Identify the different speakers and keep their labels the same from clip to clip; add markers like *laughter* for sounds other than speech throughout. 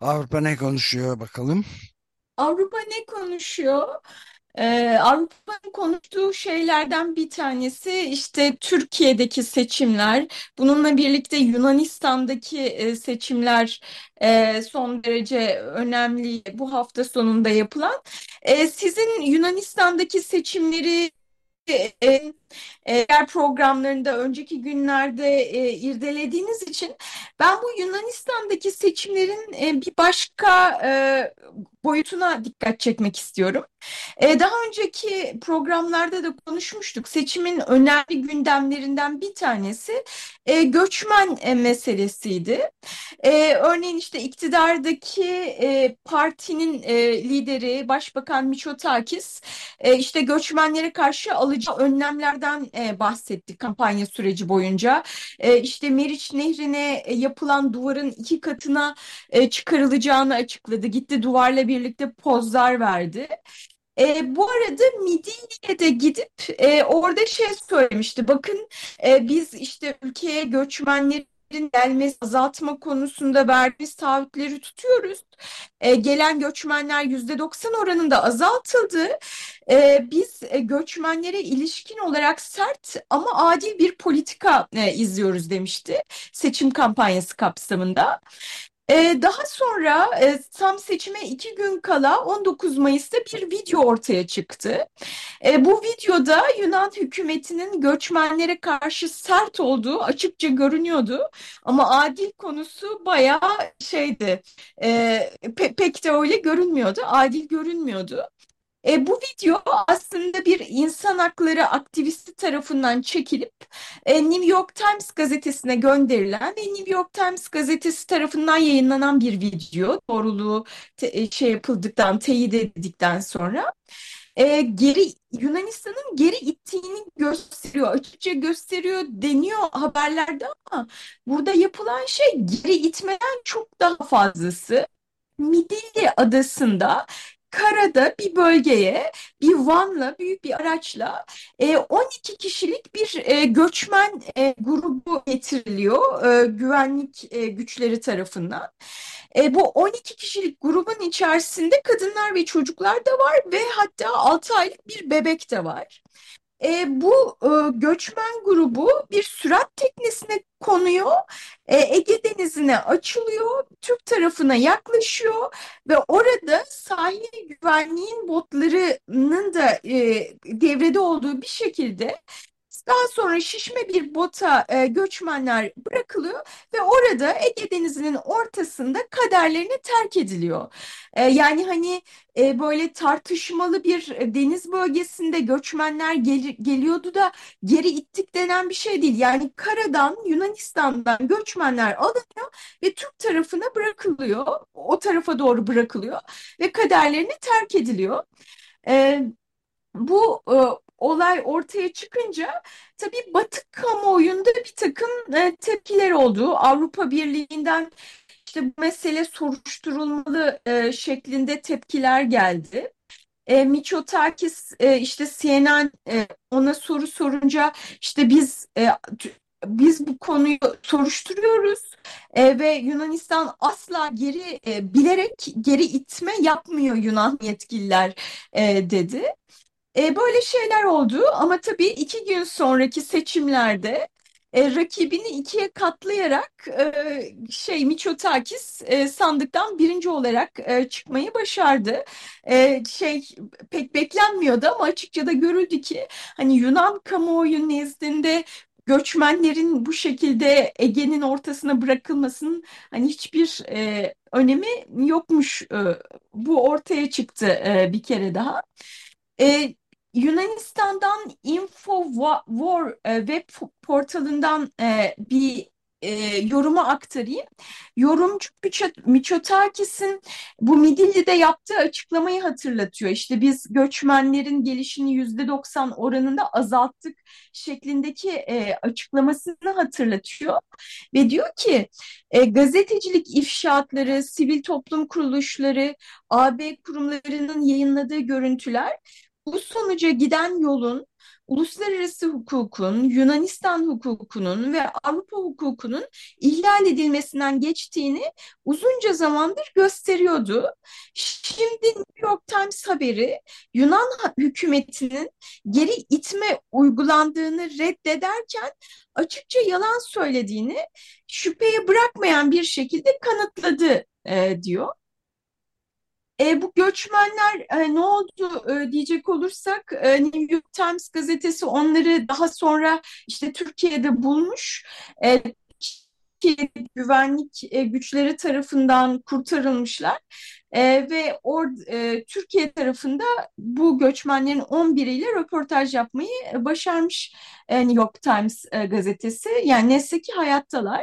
Speaker 1: Avrupa ne konuşuyor bakalım?
Speaker 2: Avrupa ne konuşuyor? Ee, Avrupa'nın konuştuğu şeylerden bir tanesi işte Türkiye'deki seçimler. Bununla birlikte Yunanistan'daki e, seçimler e, son derece önemli bu hafta sonunda yapılan. E, sizin Yunanistan'daki seçimleri e, diğer programlarında önceki günlerde e, irdelediğiniz için ben bu Yunanistan'daki seçimlerin e, bir başka e, boyutuna dikkat çekmek istiyorum. E, daha önceki programlarda da konuşmuştuk. Seçimin önemli gündemlerinden bir tanesi e, göçmen e, meselesiydi. E, örneğin işte iktidardaki e, partinin e, lideri Başbakan Mitsotakis e, işte göçmenlere karşı alacağı önlemlerden e, bahsetti kampanya süreci boyunca. E, işte Meriç Nehri'ne e, yapılan duvarın iki katına e, çıkarılacağını açıkladı. Gitti duvarla birlikte pozlar verdi. E, bu arada Midilli'ye de gidip e, orada şey söylemişti. Bakın e, biz işte ülkeye göçmenleri gelmesi azaltma konusunda verdiğimiz taahhütleri tutuyoruz. E, gelen göçmenler yüzde doksan oranında azaltıldı. E, biz e, göçmenlere ilişkin olarak sert ama adil bir politika e, izliyoruz demişti seçim kampanyası kapsamında. Ee, daha sonra e, tam seçime iki gün kala 19 Mayıs'ta bir video ortaya çıktı. E, bu videoda Yunan hükümetinin göçmenlere karşı sert olduğu açıkça görünüyordu. Ama adil konusu bayağı şeydi, e, pe pek de öyle görünmüyordu, adil görünmüyordu. E, bu video aslında bir insan hakları aktivisti tarafından çekilip e, New York Times gazetesine gönderilen ve New York Times gazetesi tarafından yayınlanan bir video. Doğruluğu te, e, şey yapıldıktan, teyit edildikten sonra e, geri Yunanistan'ın geri ittiğini gösteriyor, açıkça gösteriyor deniyor haberlerde ama burada yapılan şey geri itmeden çok daha fazlası. Midilli adasında karada bir bölgeye bir vanla büyük bir araçla e, 12 kişilik bir e, göçmen e, grubu getiriliyor e, güvenlik e, güçleri tarafından. E, bu 12 kişilik grubun içerisinde kadınlar ve çocuklar da var ve hatta 6 aylık bir bebek de var. E, bu e, göçmen grubu bir sürat teknesine konuyor, e, Ege Denizi'ne açılıyor, Türk tarafına yaklaşıyor ve orada sahil güvenliğin botlarının da e, devrede olduğu bir şekilde daha sonra şişme bir bota e, göçmenler bırakılıyor ve orada Ege Denizi'nin ortasında kaderlerini terk ediliyor. E, yani hani e, böyle tartışmalı bir deniz bölgesinde göçmenler gel geliyordu da geri ittik denen bir şey değil. Yani karadan Yunanistan'dan göçmenler alınıyor ve Türk tarafına bırakılıyor. O tarafa doğru bırakılıyor ve kaderlerini terk ediliyor. E, bu e, olay ortaya çıkınca tabii Batı kamuoyunda bir takım e, tepkiler oldu. Avrupa Birliği'nden işte bu mesele soruşturulmalı e, şeklinde tepkiler geldi. E, Mitsotakis e, işte CNN e, ona soru sorunca işte biz e, biz bu konuyu soruşturuyoruz e, ve Yunanistan asla geri e, bilerek geri itme yapmıyor Yunan yetkililer e, dedi. E, böyle şeyler oldu ama tabii iki gün sonraki seçimlerde e, rakibini ikiye katlayarak e, şey Miçotakis e, sandıktan birinci olarak e, çıkmayı başardı. E, şey pek beklenmiyordu ama açıkça da görüldü ki hani Yunan kamuoyu nezdinde göçmenlerin bu şekilde Ege'nin ortasına bırakılmasının hani hiçbir e, önemi yokmuş. E, bu ortaya çıktı e, bir kere daha. E, Yunanistan'dan Infowar e, web portalından e, bir e, yorumu aktarayım. Yorumcu Miçotakis'in bu Midilli'de yaptığı açıklamayı hatırlatıyor. İşte biz göçmenlerin gelişini yüzde doksan oranında azalttık şeklindeki e, açıklamasını hatırlatıyor. Ve diyor ki gazetecilik ifşaatları, sivil toplum kuruluşları, AB kurumlarının yayınladığı görüntüler bu sonuca giden yolun uluslararası hukukun, Yunanistan hukukunun ve Avrupa hukukunun ihlal edilmesinden geçtiğini uzunca zamandır gösteriyordu. Şimdi New York Times haberi Yunan hükümetinin geri itme uygulandığını reddederken açıkça yalan söylediğini şüpheye bırakmayan bir şekilde kanıtladı e, diyor. E, bu göçmenler e, ne oldu e, diyecek olursak e, New York Times gazetesi onları daha sonra işte Türkiye'de bulmuş. E, ki güvenlik e, güçleri tarafından kurtarılmışlar e, ve or, e, Türkiye tarafında bu göçmenlerin 11'iyle röportaj yapmayı başarmış e, New York Times e, gazetesi. Yani neyse ki hayattalar.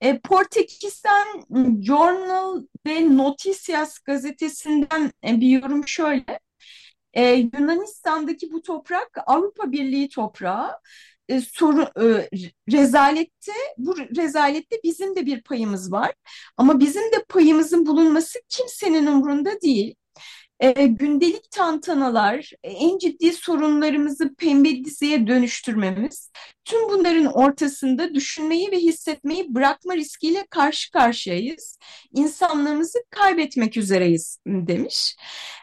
Speaker 2: E, Portekiz'den Journal ve Noticias gazetesinden e, bir yorum şöyle. E, Yunanistan'daki bu toprak Avrupa Birliği toprağı. E, soru, e, rezalette bu rezalette bizim de bir payımız var. Ama bizim de payımızın bulunması kimsenin umurunda değil e, gündelik tantanalar, e, en ciddi sorunlarımızı pembe diziye dönüştürmemiz, tüm bunların ortasında düşünmeyi ve hissetmeyi bırakma riskiyle karşı karşıyayız. İnsanlığımızı kaybetmek üzereyiz demiş.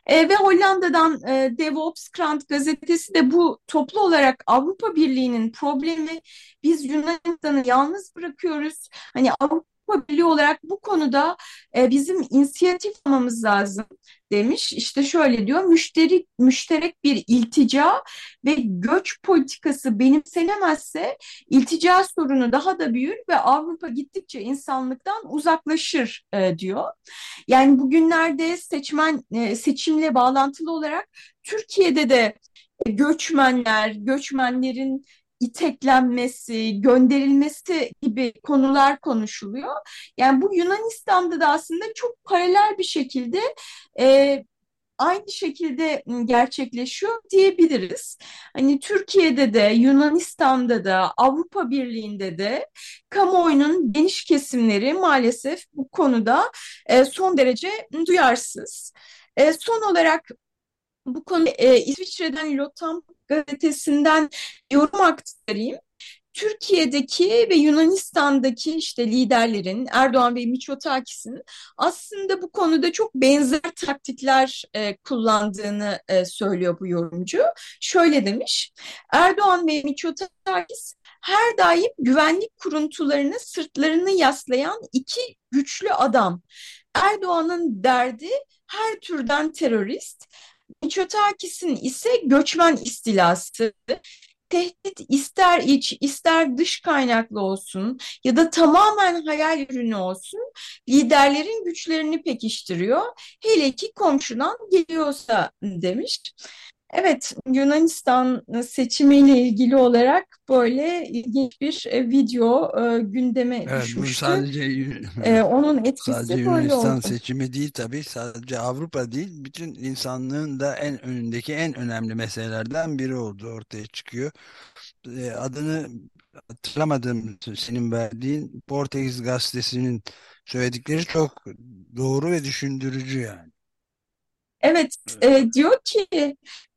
Speaker 2: E, ve Hollanda'dan e, DevOps Krant gazetesi de bu toplu olarak Avrupa Birliği'nin problemi biz Yunanistan'ı yalnız bırakıyoruz. Hani Avrupa Avrupa olarak bu konuda e, bizim inisiyatif almamız lazım demiş. İşte şöyle diyor, müşteri, müşterek bir iltica ve göç politikası benimsenemezse iltica sorunu daha da büyür ve Avrupa gittikçe insanlıktan uzaklaşır e, diyor. Yani bugünlerde seçmen e, seçimle bağlantılı olarak Türkiye'de de göçmenler, göçmenlerin iteklenmesi, gönderilmesi gibi konular konuşuluyor. Yani bu Yunanistan'da da aslında çok paralel bir şekilde e, aynı şekilde gerçekleşiyor diyebiliriz. Hani Türkiye'de de, Yunanistan'da da, Avrupa Birliği'nde de kamuoyunun geniş kesimleri maalesef bu konuda e, son derece duyarsız. E, son olarak bu konu e, İsviçre'den Lotam gazetesinden yorum aktarayım. Türkiye'deki ve Yunanistan'daki işte liderlerin Erdoğan ve Miçotakis'in aslında bu konuda çok benzer taktikler e, kullandığını e, söylüyor bu yorumcu. Şöyle demiş, Erdoğan ve Miçotakis her daim güvenlik kuruntularını sırtlarını yaslayan iki güçlü adam. Erdoğan'ın derdi her türden terörist, Miçotakis'in ise göçmen istilası, tehdit ister iç ister dış kaynaklı olsun ya da tamamen hayal ürünü olsun liderlerin güçlerini pekiştiriyor. Hele ki komşudan geliyorsa demiş. Evet, Yunanistan seçimiyle ilgili olarak böyle ilginç bir e, video e, gündeme
Speaker 1: Evet,
Speaker 2: düşmüştü.
Speaker 1: sadece
Speaker 2: E, onun etkisi
Speaker 1: sadece Yunanistan
Speaker 2: oldu.
Speaker 1: seçimi değil tabii. Sadece Avrupa değil, bütün insanlığın da en önündeki en önemli meselelerden biri oldu ortaya çıkıyor. E, Adını hatırlamadım senin verdiğin Portekiz gazetesinin söyledikleri çok doğru ve düşündürücü yani.
Speaker 2: Evet, e, diyor ki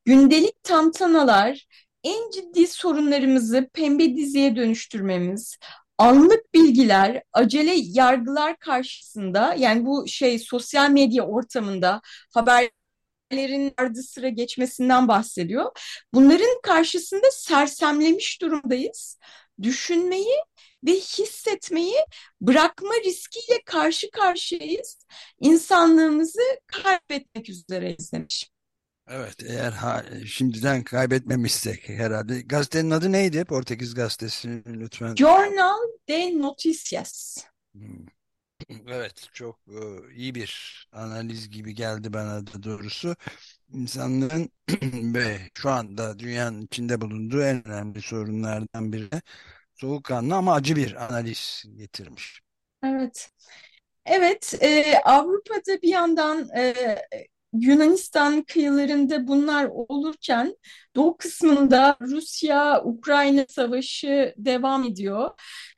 Speaker 2: gündelik tantanalar en ciddi sorunlarımızı pembe diziye dönüştürmemiz, anlık bilgiler, acele yargılar karşısında yani bu şey sosyal medya ortamında haberlerin ardı sıra geçmesinden bahsediyor. Bunların karşısında sersemlemiş durumdayız düşünmeyi ve hissetmeyi bırakma riskiyle karşı karşıyayız. İnsanlığımızı kaybetmek üzereyiz demiş.
Speaker 1: Evet eğer ha, şimdiden kaybetmemişsek herhalde. Gazetenin adı neydi? Portekiz gazetesi lütfen.
Speaker 2: Jornal de Noticias.
Speaker 1: Hmm. Evet çok e, iyi bir analiz gibi geldi bana da doğrusu. İnsanlığın *clears throat* ve şu anda dünyanın içinde bulunduğu en önemli sorunlardan biri soğukkanlı ama acı bir analiz getirmiş.
Speaker 2: Evet. Evet, e, Avrupa'da bir yandan e, Yunanistan kıyılarında bunlar olurken doğu kısmında Rusya-Ukrayna savaşı devam ediyor.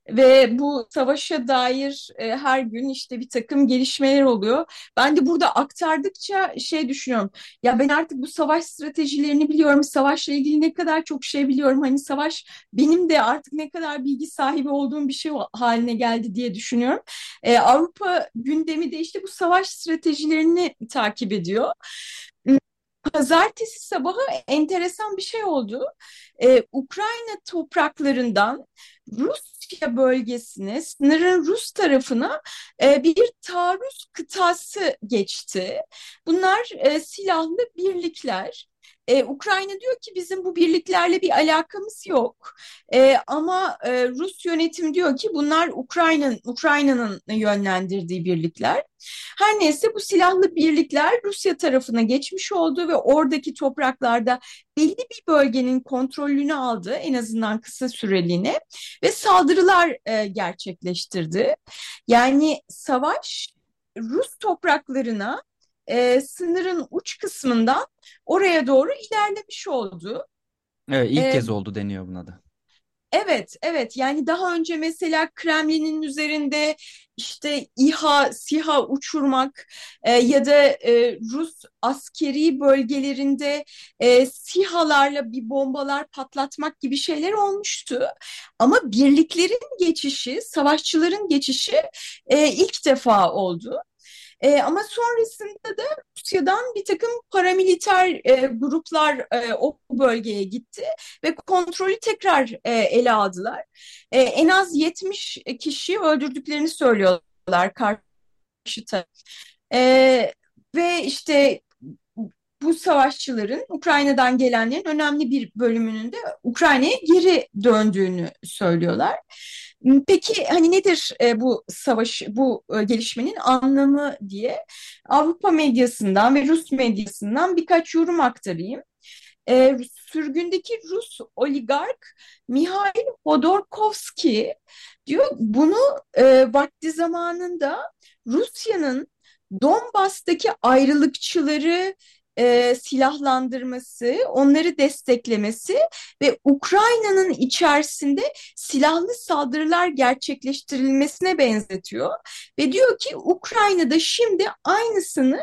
Speaker 2: Ve bu savaşa dair e, her gün işte bir takım gelişmeler oluyor. Ben de burada aktardıkça şey düşünüyorum. Ya ben artık bu savaş stratejilerini biliyorum. Savaşla ilgili ne kadar çok şey biliyorum. Hani savaş benim de artık ne kadar bilgi sahibi olduğum bir şey haline geldi diye düşünüyorum. E, Avrupa gündemi de işte bu savaş stratejilerini takip ediyor. Pazartesi sabahı enteresan bir şey oldu. Ee, Ukrayna topraklarından Rusya bölgesine, sınırın Rus tarafına e, bir taarruz kıtası geçti. Bunlar e, silahlı birlikler. Ee, Ukrayna diyor ki bizim bu birliklerle bir alakamız yok. Ee, ama e, Rus yönetim diyor ki bunlar Ukrayna'nın Ukrayna'nın yönlendirdiği birlikler. Her neyse bu silahlı birlikler Rusya tarafına geçmiş oldu ve oradaki topraklarda belli bir bölgenin kontrolünü aldı en azından kısa süreliğine ve saldırılar e, gerçekleştirdi. Yani savaş Rus topraklarına e, sınırın uç kısmından oraya doğru ilerlemiş oldu.
Speaker 3: Evet, ilk
Speaker 2: E,
Speaker 3: kez oldu deniyor buna da.
Speaker 2: Evet, evet. Yani daha önce mesela Kremlin'in üzerinde işte İHA, SİHA uçurmak e, ya da e, Rus askeri bölgelerinde e, SİHA'larla bir bombalar patlatmak gibi şeyler olmuştu. Ama birliklerin geçişi, savaşçıların geçişi e, ilk defa oldu. E, ama sonrasında da Rusya'dan bir takım paramiliter e, gruplar e, o bölgeye gitti ve kontrolü tekrar e, ele aldılar. E, en az 70 kişi öldürdüklerini söylüyorlar karşıta. E, ve işte bu savaşçıların Ukrayna'dan gelenlerin önemli bir bölümünün de Ukrayna'ya geri döndüğünü söylüyorlar. Peki hani nedir e, bu savaş, bu e, gelişmenin anlamı diye Avrupa medyasından ve Rus medyasından birkaç yorum aktarayım. E, sürgündeki Rus oligark Mihail Hodorkovski diyor bunu e, vakti zamanında Rusya'nın Donbas'taki ayrılıkçıları e, silahlandırması, onları desteklemesi ve Ukrayna'nın içerisinde silahlı saldırılar gerçekleştirilmesine benzetiyor. Ve diyor ki Ukrayna'da şimdi aynısını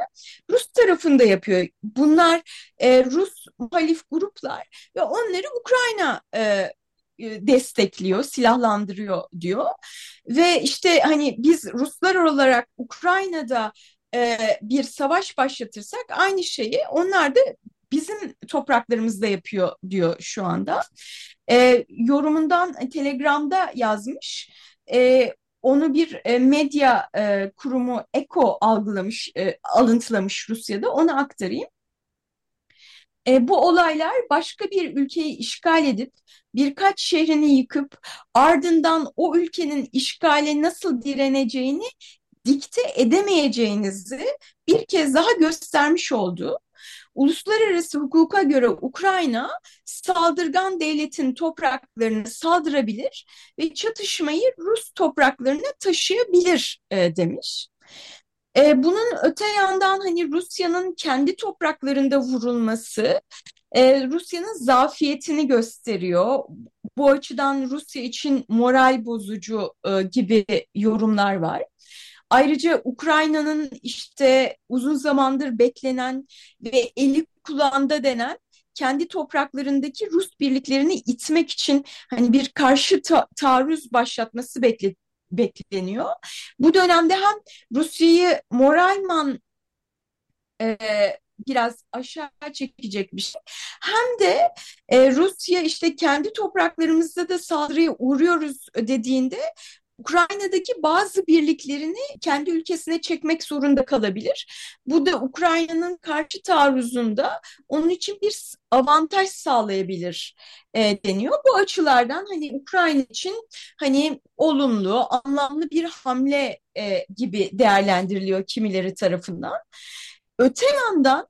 Speaker 2: Rus tarafında yapıyor. Bunlar e, Rus muhalif gruplar ve onları Ukrayna e, destekliyor, silahlandırıyor diyor. Ve işte hani biz Ruslar olarak Ukrayna'da e, bir savaş başlatırsak aynı şeyi onlar da bizim topraklarımızda yapıyor diyor şu anda. E, yorumundan Telegram'da yazmış. E, onu bir e, medya e, kurumu Eko algılamış, e, alıntılamış Rusya'da. Onu aktarayım. E, bu olaylar başka bir ülkeyi işgal edip birkaç şehrini yıkıp ardından o ülkenin işgale nasıl direneceğini dikte edemeyeceğinizi bir kez daha göstermiş oldu. Uluslararası hukuka göre Ukrayna saldırgan devletin topraklarını saldırabilir ve çatışmayı Rus topraklarına taşıyabilir e, demiş. E, bunun öte yandan hani Rusya'nın kendi topraklarında vurulması e, Rusya'nın zafiyetini gösteriyor. Bu açıdan Rusya için moral bozucu e, gibi yorumlar var. Ayrıca Ukrayna'nın işte uzun zamandır beklenen ve eli kulağında denen kendi topraklarındaki Rus birliklerini itmek için hani bir karşı ta taarruz başlatması bekle bekleniyor. Bu dönemde hem Rusya'yı moralman e, biraz aşağı çekecek bir şey. Hem de e, Rusya işte kendi topraklarımızda da saldırıya uğruyoruz dediğinde Ukrayna'daki bazı birliklerini kendi ülkesine çekmek zorunda kalabilir. Bu da Ukrayna'nın karşı taarruzunda onun için bir avantaj sağlayabilir e, deniyor. Bu açılardan hani Ukrayna için hani olumlu, anlamlı bir hamle e, gibi değerlendiriliyor kimileri tarafından. Öte yandan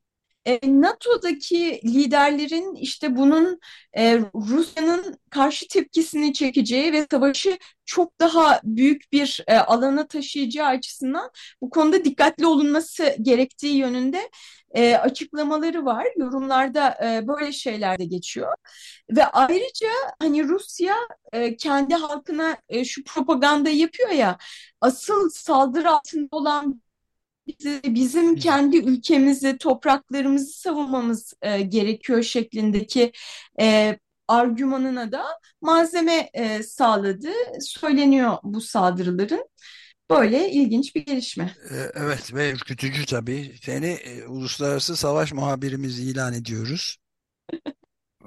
Speaker 2: NATO'daki liderlerin işte bunun e, Rusya'nın karşı tepkisini çekeceği ve savaşı çok daha büyük bir e, alana taşıyacağı açısından bu konuda dikkatli olunması gerektiği yönünde e, açıklamaları var. Yorumlarda e, böyle şeyler de geçiyor. Ve ayrıca hani Rusya e, kendi halkına e, şu propaganda yapıyor ya asıl saldırı altında olan bizim kendi ülkemizi, topraklarımızı savunmamız e, gerekiyor şeklindeki e, argümanına da malzeme e, sağladığı söyleniyor bu saldırıların. Böyle ilginç bir gelişme.
Speaker 1: E, evet ve ürkütücü tabii. Seni e, uluslararası savaş muhabirimiz ilan ediyoruz.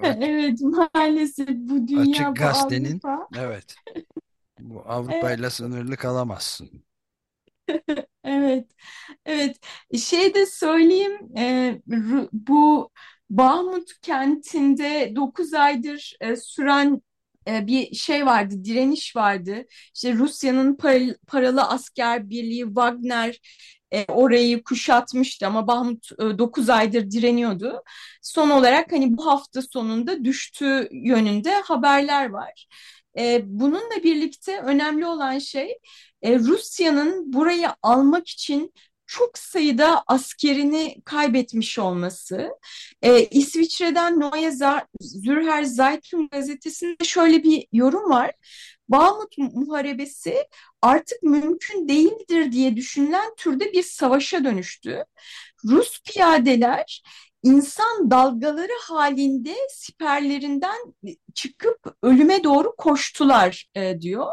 Speaker 2: Evet, *laughs* evet maalesef bu dünya,
Speaker 1: Açık
Speaker 2: bu
Speaker 1: Gazete'nin
Speaker 2: Avrupa.
Speaker 1: evet bu *laughs* Avrupa ile sınırlı kalamazsın. *laughs*
Speaker 2: Evet, evet. Şey de söyleyeyim, e, bu Bahmut kentinde 9 aydır e, süren e, bir şey vardı, direniş vardı. İşte Rusya'nın paralı, paralı asker birliği Wagner e, orayı kuşatmıştı ama Bahmut e, 9 aydır direniyordu. Son olarak hani bu hafta sonunda düştüğü yönünde haberler var. E, bununla birlikte önemli olan şey e, Rusya'nın burayı almak için çok sayıda askerini kaybetmiş olması. E, İsviçre'den Neue Zürcher Zeitung gazetesinde şöyle bir yorum var. Bahmut Muharebesi artık mümkün değildir diye düşünülen türde bir savaşa dönüştü. Rus piyadeler insan dalgaları halinde siperlerinden çıkıp ölüme doğru koştular e, diyor.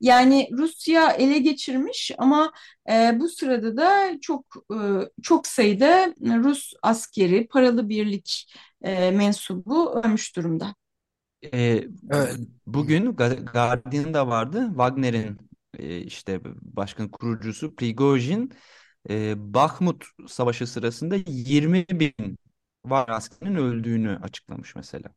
Speaker 2: Yani Rusya ele geçirmiş ama e, bu sırada da çok e, çok sayıda Rus askeri, paralı birlik e, mensubu ölmüş durumda.
Speaker 3: Ee, bugün Guardian'da vardı. Wagner'in e, işte başkan kurucusu Prigojin e, Bakhmut Savaşı sırasında 20 bin Wagner askerinin öldüğünü açıklamış mesela.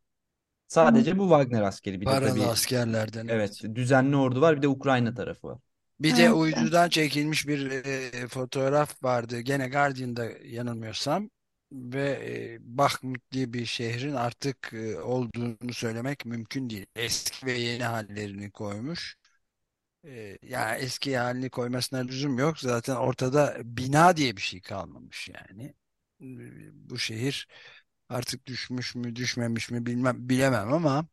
Speaker 3: Sadece bu Wagner askeri. Bir de
Speaker 1: Paralı
Speaker 3: tabii
Speaker 1: askerlerden.
Speaker 3: evet düzenli ordu var bir de Ukrayna tarafı var.
Speaker 1: Bir de
Speaker 2: Evet.
Speaker 1: uydudan çekilmiş bir e, fotoğraf vardı. Gene Guardian'da yanılmıyorsam. Ve e, Bakhmut diye bir şehrin artık e, olduğunu söylemek mümkün değil. Eski ve yeni hallerini koymuş. E, yani eski halini koymasına lüzum yok. Zaten ortada bina diye bir şey kalmamış yani. Bu şehir artık düşmüş mü düşmemiş mi bilmem bilemem ama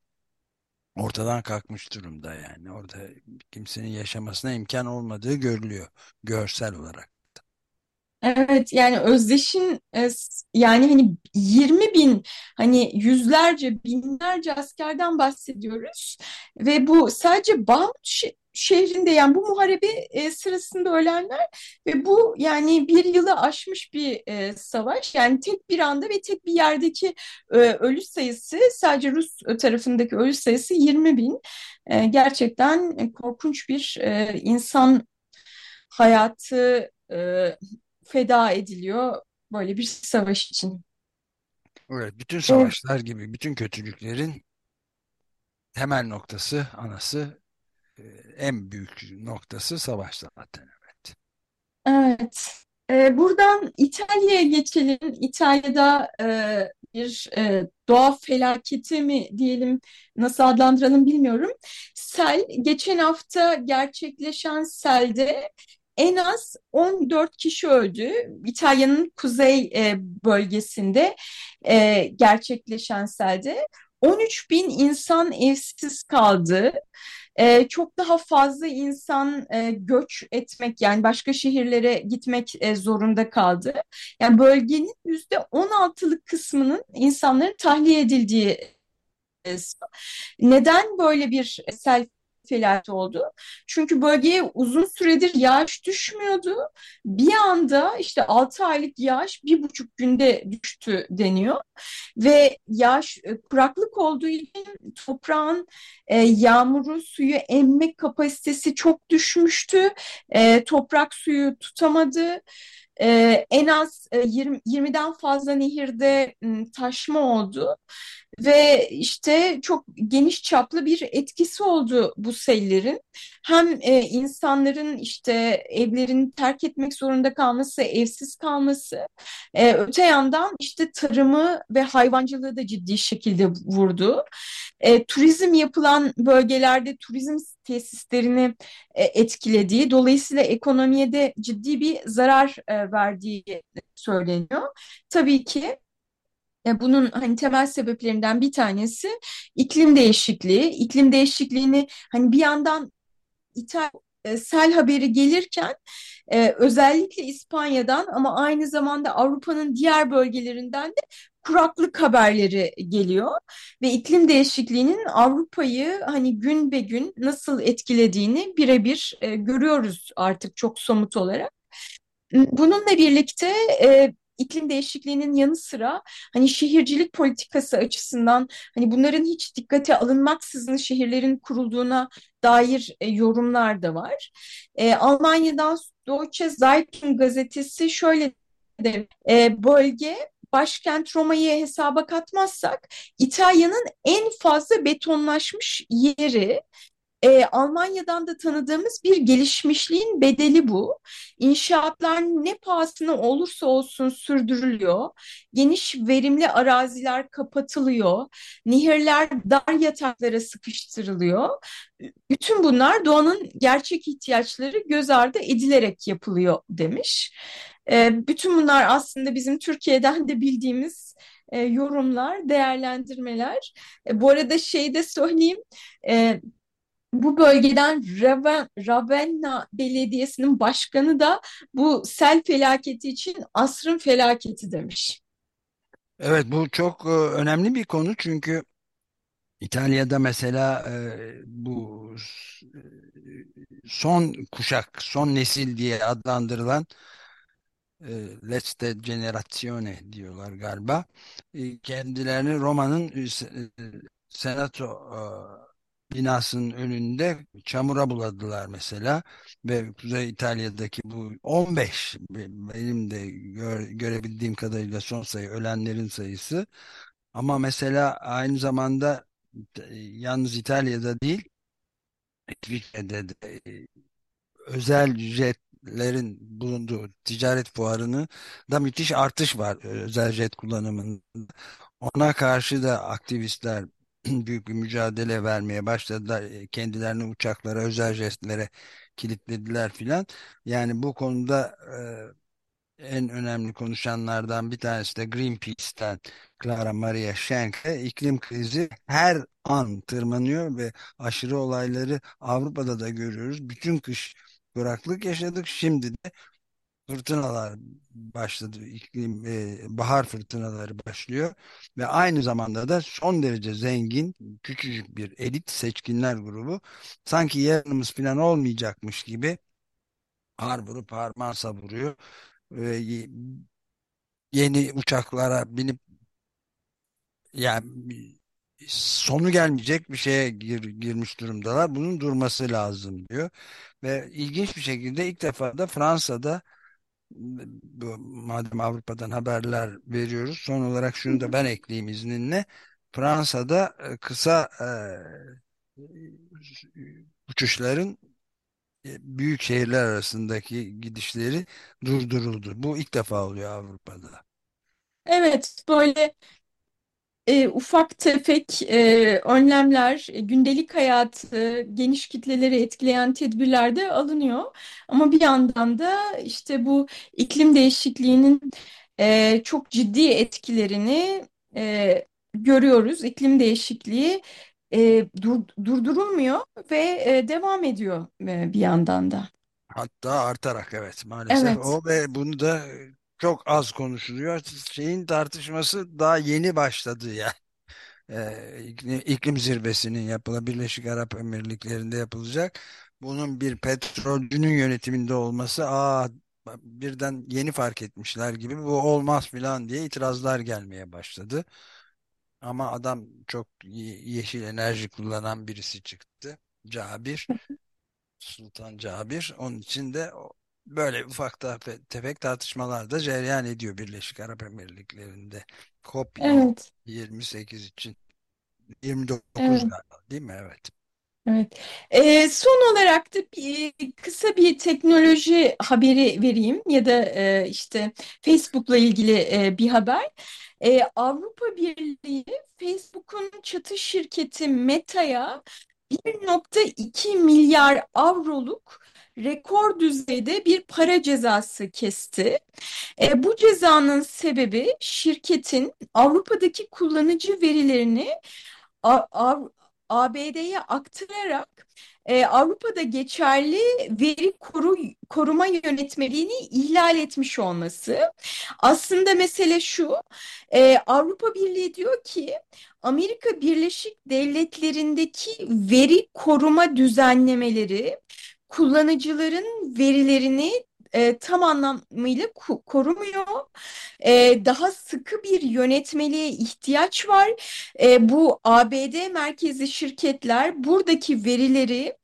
Speaker 1: ortadan kalkmış durumda yani. Orada kimsenin yaşamasına imkan olmadığı görülüyor görsel olarak.
Speaker 2: Evet yani Özdeş'in e, yani hani 20 bin hani yüzlerce binlerce askerden bahsediyoruz ve bu sadece Bahmut şe- şehrinde yani bu muharebe e, sırasında ölenler ve bu yani bir yılı aşmış bir e, savaş. Yani tek bir anda ve tek bir yerdeki e, ölü sayısı sadece Rus tarafındaki ölü sayısı 20 bin. E, gerçekten e, korkunç bir e, insan hayatı e, feda ediliyor böyle bir savaş için.
Speaker 1: Evet, bütün savaşlar gibi bütün kötülüklerin temel noktası, anası, e, en büyük noktası savaş zaten. Evet.
Speaker 2: Evet. Ee, buradan İtalya'ya geçelim. İtalya'da e, bir e, doğa felaketi mi diyelim, nasıl adlandıralım bilmiyorum. Sel, geçen hafta gerçekleşen selde en az 14 kişi öldü. İtalya'nın kuzey e, bölgesinde e, gerçekleşen selde. 13 bin insan evsiz kaldı. Ee, çok daha fazla insan e, göç etmek yani başka şehirlere gitmek e, zorunda kaldı. Yani bölgenin yüzde 16'lık kısmının insanların tahliye edildiği. e, Neden böyle bir sel felaketi oldu. Çünkü bölgeye uzun süredir yağış düşmüyordu. Bir anda işte 6 aylık yağış bir buçuk günde düştü deniyor. Ve yağış e, kuraklık olduğu için toprağın e, yağmuru suyu emme kapasitesi çok düşmüştü. E, toprak suyu tutamadı. Ee, en az 20, e, 20'den fazla nehirde taşma oldu ve işte çok geniş çaplı bir etkisi oldu bu sellerin. Hem e, insanların işte evlerini terk etmek zorunda kalması, evsiz kalması, e, öte yandan işte tarımı ve hayvancılığı da ciddi şekilde vurdu. E, turizm yapılan bölgelerde turizm tesislerini e, etkilediği, dolayısıyla ekonomiye de ciddi bir zarar e, verdiği söyleniyor. Tabii ki e, bunun hani temel sebeplerinden bir tanesi iklim değişikliği. İklim değişikliğini hani bir yandan İtalya e, sel haberi gelirken e, özellikle İspanya'dan ama aynı zamanda Avrupa'nın diğer bölgelerinden de kuraklık haberleri geliyor ve iklim değişikliğinin Avrupa'yı hani gün be gün nasıl etkilediğini birebir e, görüyoruz artık çok somut olarak. Bununla birlikte iklim değişikliğinin yanı sıra hani şehircilik politikası açısından hani bunların hiç dikkate alınmaksızın şehirlerin kurulduğuna dair e, yorumlar da var. E, Almanya'dan Deutsche Zeitung gazetesi şöyle der, e, bölge başkent Roma'yı hesaba katmazsak İtalya'nın en fazla betonlaşmış yeri e, Almanya'dan da tanıdığımız bir gelişmişliğin bedeli bu. İnşaatlar ne pahasına olursa olsun sürdürülüyor. Geniş verimli araziler kapatılıyor. Nehirler dar yataklara sıkıştırılıyor. Bütün bunlar doğanın gerçek ihtiyaçları göz ardı edilerek yapılıyor demiş. E, bütün bunlar aslında bizim Türkiye'den de bildiğimiz e, yorumlar, değerlendirmeler. E, bu arada şey de söyleyeyim, e, bu bölgeden Raven, Ravenna Belediyesi'nin başkanı da bu sel felaketi için asrın felaketi demiş.
Speaker 1: Evet bu çok e, önemli bir konu çünkü İtalya'da mesela e, bu e, son kuşak, son nesil diye adlandırılan e, Leste Generazione diyorlar galiba. Kendilerini Roma'nın senato binasının önünde çamura buladılar mesela ve Kuzey İtalya'daki bu 15 benim de gör, görebildiğim kadarıyla son sayı ölenlerin sayısı ama mesela aynı zamanda yalnız İtalya'da değil İsviçre'de de özel jetlerin bulunduğu ticaret fuarını da müthiş artış var özel jet kullanımında. Ona karşı da aktivistler *clears throat* büyük bir mücadele vermeye başladılar. E, kendilerini uçaklara, özel jestlere kilitlediler filan. Yani bu konuda e, en önemli konuşanlardan bir tanesi de Greenpeace'ten Clara Maria Schenke iklim krizi her an tırmanıyor ve aşırı olayları Avrupa'da da görüyoruz. Bütün kış kuraklık yaşadık. Şimdi de fırtınalar başladı. İklim, e, bahar fırtınaları başlıyor ve aynı zamanda da son derece zengin küçücük bir elit seçkinler grubu sanki yarınımız falan olmayacakmış gibi har vurup harman savuruyor. ve yeni uçaklara binip yani sonu gelmeyecek bir şeye gir, girmiş durumdalar. Bunun durması lazım diyor. Ve ilginç bir şekilde ilk defa da Fransa'da madem Avrupa'dan haberler veriyoruz son olarak şunu da ben ekleyeyim izninle Fransa'da e, kısa e, uçuşların e, büyük şehirler arasındaki gidişleri durduruldu. Bu ilk defa oluyor Avrupa'da.
Speaker 2: Evet, böyle e, ufak tefek e, önlemler, e, gündelik hayatı, geniş kitleleri etkileyen tedbirler de alınıyor. Ama bir yandan da işte bu iklim değişikliğinin e, çok ciddi etkilerini e, görüyoruz. İklim değişikliği e, dur, durdurulmuyor ve e, devam ediyor e, bir yandan da.
Speaker 1: Hatta artarak evet maalesef
Speaker 2: Evet.
Speaker 1: o ve bunu da çok az konuşuluyor. Şeyin tartışması daha yeni başladı ya. e, iklim zirvesinin yapıla Birleşik Arap Emirlikleri'nde yapılacak. Bunun bir petrolcünün yönetiminde olması aa birden yeni fark etmişler gibi bu olmaz filan diye itirazlar gelmeye başladı. Ama adam çok yeşil enerji kullanan birisi çıktı. Cabir. Sultan Cabir. Onun için de böyle ufak tefek tartışmalar da cereyan ediyor Birleşik Arap Emirlikleri'nde. COP
Speaker 2: Evet.
Speaker 1: 28 için. 29
Speaker 2: Evet.
Speaker 1: değil mi? Evet.
Speaker 2: Evet. Ee, son olarak da bir, kısa bir teknoloji haberi vereyim ya da e, işte Facebook'la ilgili e, bir haber. E, Avrupa Birliği Facebook'un çatı şirketi Meta'ya 1.2 milyar avroluk rekor düzeyde bir para cezası kesti. E, bu cezanın sebebi şirketin Avrupa'daki kullanıcı verilerini ABD'ye aktararak e, Avrupa'da geçerli veri koru, koruma yönetmeliğini ihlal etmiş olması. Aslında mesele şu, e, Avrupa Birliği diyor ki Amerika Birleşik Devletleri'ndeki veri koruma düzenlemeleri kullanıcıların verilerini e, tam anlamıyla korumuyor. E, daha sıkı bir yönetmeliğe ihtiyaç var. E, bu ABD merkezi şirketler buradaki verileri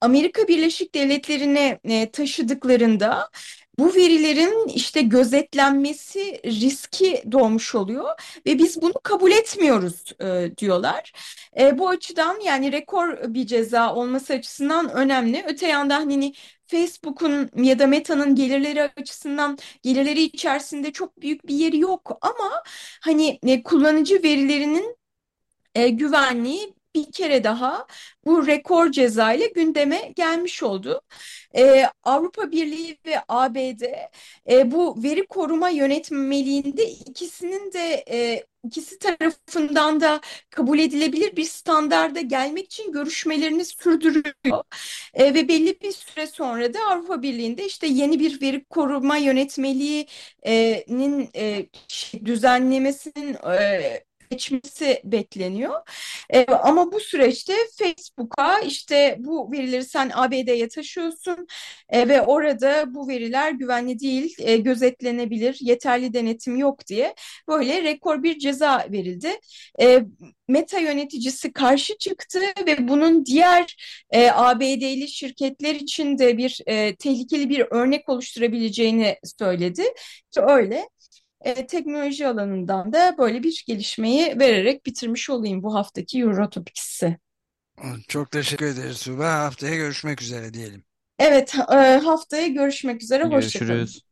Speaker 2: Amerika Birleşik Devletleri'ne e, taşıdıklarında bu verilerin işte gözetlenmesi riski doğmuş oluyor ve biz bunu kabul etmiyoruz e, diyorlar. E, bu açıdan yani rekor bir ceza olması açısından önemli. Öte yandan hani Facebook'un ya da Meta'nın gelirleri açısından gelirleri içerisinde çok büyük bir yeri yok ama hani e, kullanıcı verilerinin e, güvenliği bir kere daha bu rekor ceza ile gündeme gelmiş oldu. Ee, Avrupa Birliği ve ABD e, bu veri koruma yönetmeliğinde ikisinin de e, ikisi tarafından da kabul edilebilir bir standarda gelmek için görüşmelerini sürdürüyor. E, ve belli bir süre sonra da Avrupa Birliği'nde işte yeni bir veri koruma yönetmeliğinin e, düzenlemesinin e, geçmesi bekleniyor. E, ama bu süreçte Facebook'a işte bu verileri sen ABD'ye taşıyorsun e, ve orada bu veriler güvenli değil, e, gözetlenebilir, yeterli denetim yok diye böyle rekor bir ceza verildi. E, Meta yöneticisi karşı çıktı ve bunun diğer e, ABD'li şirketler için de bir e, tehlikeli bir örnek oluşturabileceğini söyledi. Ki öyle e, teknoloji alanından da böyle bir gelişmeyi vererek bitirmiş olayım bu haftaki Eurotopics'i.
Speaker 1: Çok teşekkür ederiz Suba. Haftaya görüşmek üzere diyelim.
Speaker 2: Evet, e, haftaya görüşmek üzere. Hoşçakalın.
Speaker 3: Görüşürüz.